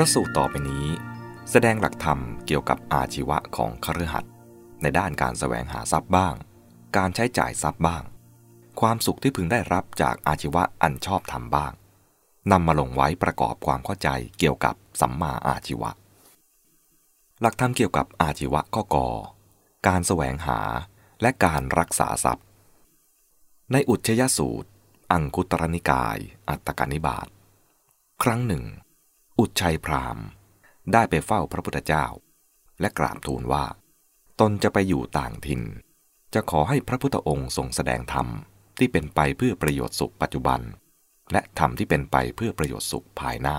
ระสูตรต่อไปนี้ แสดงหลักธรรมเกี่ยวกับอาชีวะของคฤหัสถ์ในด้านการแสวงหาทรัพย์บ้าง การใช้จ่ายทรัพย์บ้าง ความสุขที่พึงได้รับจากอาชีวะอันชอบธรรมบ้างนำมาลงไว้ประกอบความเข้าใจเกี่ยวกับสัมมาอาชีวะ หลักธรรมเกี่ยวกับอาชีวะข้อกอการแสวงหาและการรักษาทรัพย์ ในอุทยสูตร อังคุตรนิกาย อัตตกนิบาต ครั้งหนึ่ง อุชัยพรามได้ไปเฝ้าพระพุทธเจ้า และกราบทูลว่า ตนจะไปอยู่ต่างถิ่น จะขอให้พระพุทธองค์ทรงแสดงธรรมที่เป็นไปเพื่อประโยชน์สุขปัจจุบัน และธรรมที่เป็นไปเพื่อประโยชน์สุขภายหน้า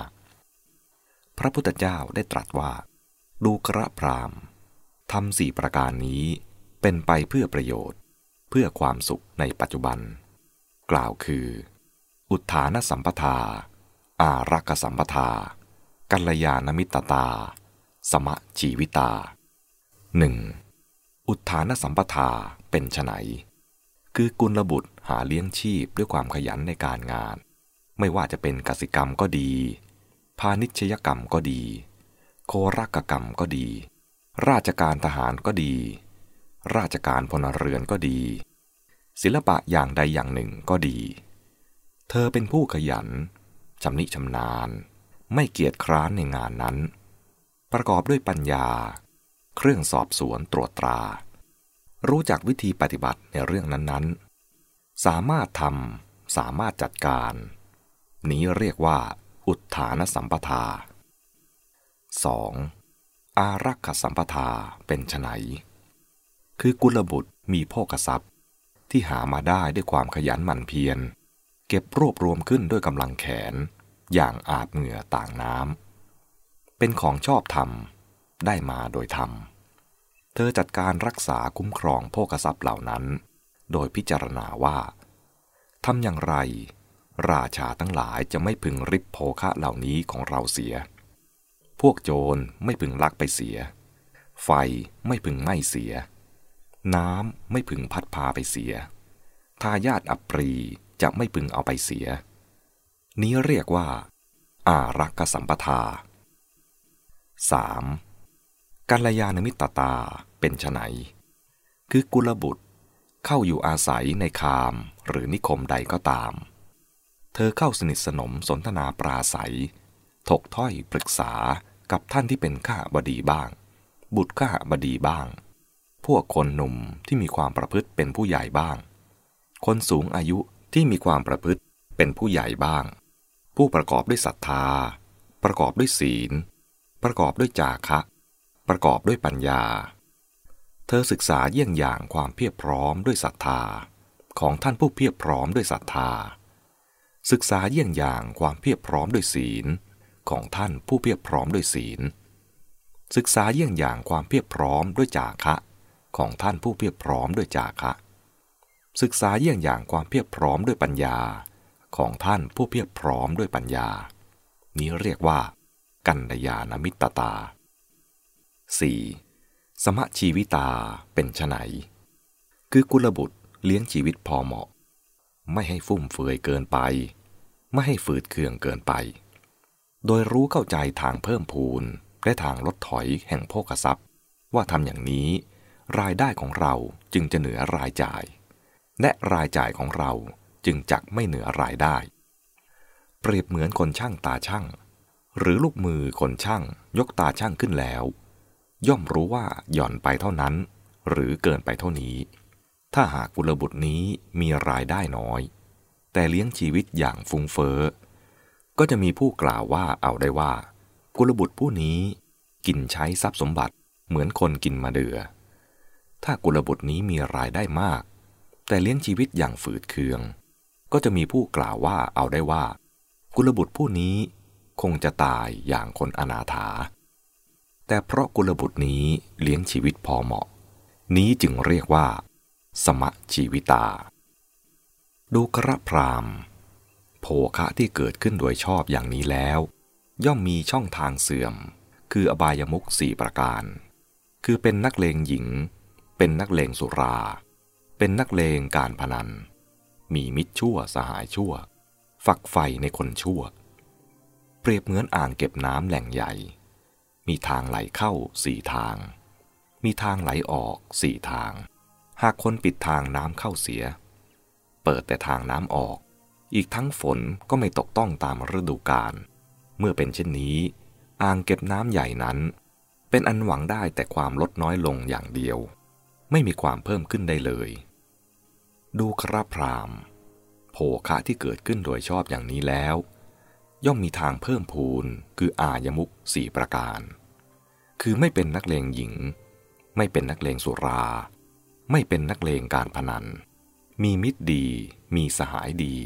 พระพุทธเจ้าได้ตรัสว่า ดูกระพรามทำสี่ประการนี้เป็นไปเพื่อประโยชน์ เพื่อความสุขในปัจจุบัน กล่าวคือ อุทานสัมปทา อารักสัมปทา กัลยาณมิตตา สมะชีวิตาหนึ่งอุทานสัมปทาเป็นไฉนคือกุลบุตรหาเลี้ยงชีพด้วยความขยันในการงาน ไม่ว่าจะเป็นกสิกรรมก็ดี พาณิชยกรรมก็ดี โครักกรรมก็ดี ราชการทหารก็ดี ราชการพลเรือนก็ดี ศิลปะอย่างใดอย่างหนึ่งก็ดี เธอเป็นผู้ขยันชำนิชำนาญ ไม่เกียจคร้านในงานนั้น ประกอบด้วยปัญญา เครื่องสอบสวนตรวจตรา รู้จักวิธีปฏิบัติในเรื่องนั้นๆ สามารถทำสามารถจัดการ นี้เรียกว่า อุทานสัมปทา 2. อารักขสัมปทาเป็นไนคือกุลบุตรมีโภกทรัพย์ ที่หามาได้ด้วยความขยันหมั่นเพียร เก็บรวบรวมขึ้นด้วยกำลังแขน อย่างอาบเหงื่อต่างน้ำเป็นของชอบธรรมได้มาโดยธรรม เธอจัดการรักษาคุ้มครองโภกทรัพย์เหล่านั้น โดยพิจารณาว่าทำอย่างไร ราชาทั้งหลายจะไม่พึงริบโภคะเหล่านี้ของเราเสีย พวกโจรไม่พึงลักไปเสีย ไฟไม่พึงไหม้เสีย น้ำไม่พึงพัดพาไปเสียทายาทอัปรีจะไม่พึงเอาไปเสีย นี้เรียกว่า อารักษสัมปทา 3. กัลยาณมิตรตาเป็นไนคือกุลบุตรเข้าอยู่อาศัยในคามหรือนิคมใดก็ตาม เธอเข้าสนิทสนมสนทนาปราศัย ถกถ้อยปรึกษากับท่านที่เป็นข้าบดีบ้าง บุตรข้าบดีบ้าง พวกคนหนุ่มที่มีความประพฤติเป็นผู้ใหญ่บ้าง คนสูงอายุที่มีความประพฤติเป็นผู้ใหญ่บ้าง ผู้ประกอบด้วยศรัทธา ประกอบด้วยศีล ประกอบด้วยจาคะ ประกอบด้วยปัญญา เธอศึกษาเยี่ยงอย่างความเพียบพร้อมด้วยศรัทธา ของท่านผู้เพียบพร้อมด้วยศรัทธา ศึกษาเยี่ยงอย่างความเพียบพร้อมด้วยศีล ของท่านผู้เพียบพร้อมด้วยศีล ศึกษาเยี่ยงอย่างความเพียบพร้อมด้วยจาคะ ของท่านผู้เพียบพร้อมด้วยจาคะศึกษาเยี่ยงอย่างความเพียบพร้อมด้วยปัญญา ของท่านผู้เพียบพร้อมด้วยปัญญา นี้เรียกว่า กัลยาณมิตรตา 4. สมะชีวิตาเป็นไฉนคือกุลบุตรเลี้ยงชีวิตพอเหมาะ ไม่ให้ฟุ่มเฟือยเกินไป ไม่ให้ฝืดเคืองเกินไป โดยรู้เข้าใจทางเพิ่มพูนและทางลดถอยแห่งโภคทรัพย์ ว่าทำอย่างนี้ รายได้ของเราจึงจะเหนือรายจ่าย และรายจ่ายของเรา จึงจักไม่เหนือรายได้ เปรียบเหมือนคนช่างตาช่าง หรือลูกมือคนช่างยกตาช่างขึ้นแล้ว ย่อมรู้ว่าหย่อนไปเท่านั้น หรือเกินไปเท่านี้ ถ้าหากกุลบุตรนี้มีรายได้น้อย แต่เลี้ยงชีวิตอย่างฟุ้งเฟ้อ ก็จะมีผู้กล่าวว่าเอาได้ว่า กุลบุตรผู้นี้กินใช้ทรัพย์สมบัติเหมือนคนกินมาเดือ ถ้ากุลบุตรนี้มีรายได้มาก แต่เลี้ยงชีวิตอย่างฝืดเคือง ก็จะมีผู้กล่าวว่าเอาได้ว่า กุลบุตรผู้นี้คงจะตายอย่างคนอนาถา แต่เพราะกุลบุตรนี้เลี้ยงชีวิตพอเหมาะ นี้จึงเรียกว่า สมะชีวิตา ดูกระพรามโภคะที่เกิดขึ้นโดยชอบอย่างนี้แล้ว ย่อมมีช่องทางเสื่อม คืออบายมุขสี่ประการ คือเป็นนักเลงหญิง เป็นนักเลงสุรา เป็นนักเลงการพนัน มีมิตรชั่วสหายชั่ว ฝักใฟในคนชั่ว เปรียบเหมือนอ่างเก็บน้ำแหล่งใหญ่ มีทางไหลเข้าสี่ทาง มีทางไหลออกสี่ทาง หากคนปิดทางน้ำเข้าเสีย เปิดแต่ทางน้ำออก อีกทั้งฝนก็ไม่ตกต้องตามฤดูกาลเมื่อเป็นเช่นนี้ อ่างเก็บน้ำใหญ่นั้น เป็นอันหวังได้แต่ความลดน้อยลงอย่างเดียว ไม่มีความเพิ่มขึ้นได้เลย ดูครับพรามโภคะที่เกิดขึ้นโดยชอบอย่างนี้แล้ว ย่อมมีทางเพิ่มพูนคืออายมุกสี่ประการ คือไม่เป็นนักเลงหญิง ไม่เป็นนักเลงสุรา ไม่เป็นนักเลงการพนัน มีมิตรดี มีสหายดี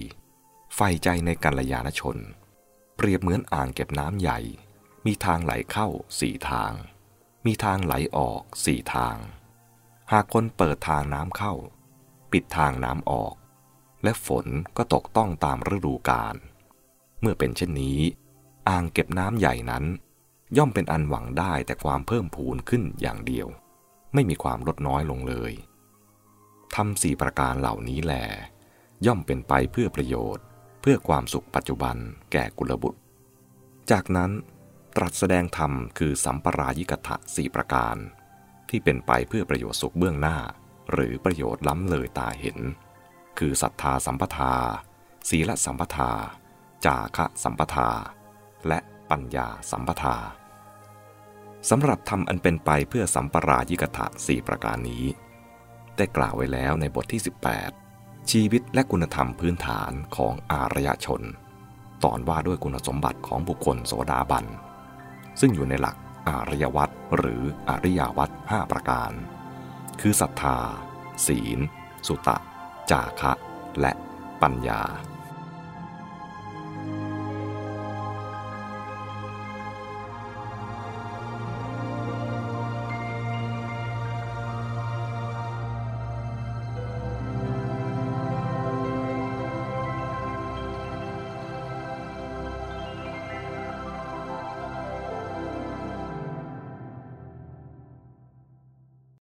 ใฝ่ใจในกัลยาณชน เปรียบเหมือนอ่างเก็บน้ำใหญ่ มีทางไหลเข้าสี่ทาง มีทางไหลออกสี่ทาง หากคนเปิดทางน้ำเข้า ปิดทางน้ำออก และฝนก็ตกต้องตามฤดูกาลเมื่อเป็นเช่นนี้ อ่างเก็บน้ำใหญ่นั้น ย่อมเป็นอันหวังได้แต่ความเพิ่มพูนขึ้นอย่างเดียว ไม่มีความลดน้อยลงเลยทำสี่ประการเหล่านี้แหลย่อมเป็นไปเพื่อประโยชน์ เพื่อความสุขปัจจุบันแก่กุลบุตร จากนั้นตรัสแสดงธรรมคือสัมปรายิกถะสี่ประการ ที่เป็นไปเพื่อประโยชน์สุขเบื้องหน้า หรือประโยชน์ล้ำเลยตาเห็น คือศรัทธาสัมปทา ศีลสัมปทา จาคะสัมปทา และปัญญาสัมปทาสำหรับทำอันเป็นไปเพื่อสัมปรายิกถะสี่ประการนี้ ได้กล่าวไว้แล้วในบทที่ 18 ชีวิตและคุณธรรมพื้นฐานของอารยชน ตอนว่าด้วยคุณสมบัติของบุคคลโสดาบัน ซึ่งอยู่ในหลักอารยวัตหรืออริยวัตห้าประการ คือศรัทธา ศีล สุตะ จาคะ และปัญญา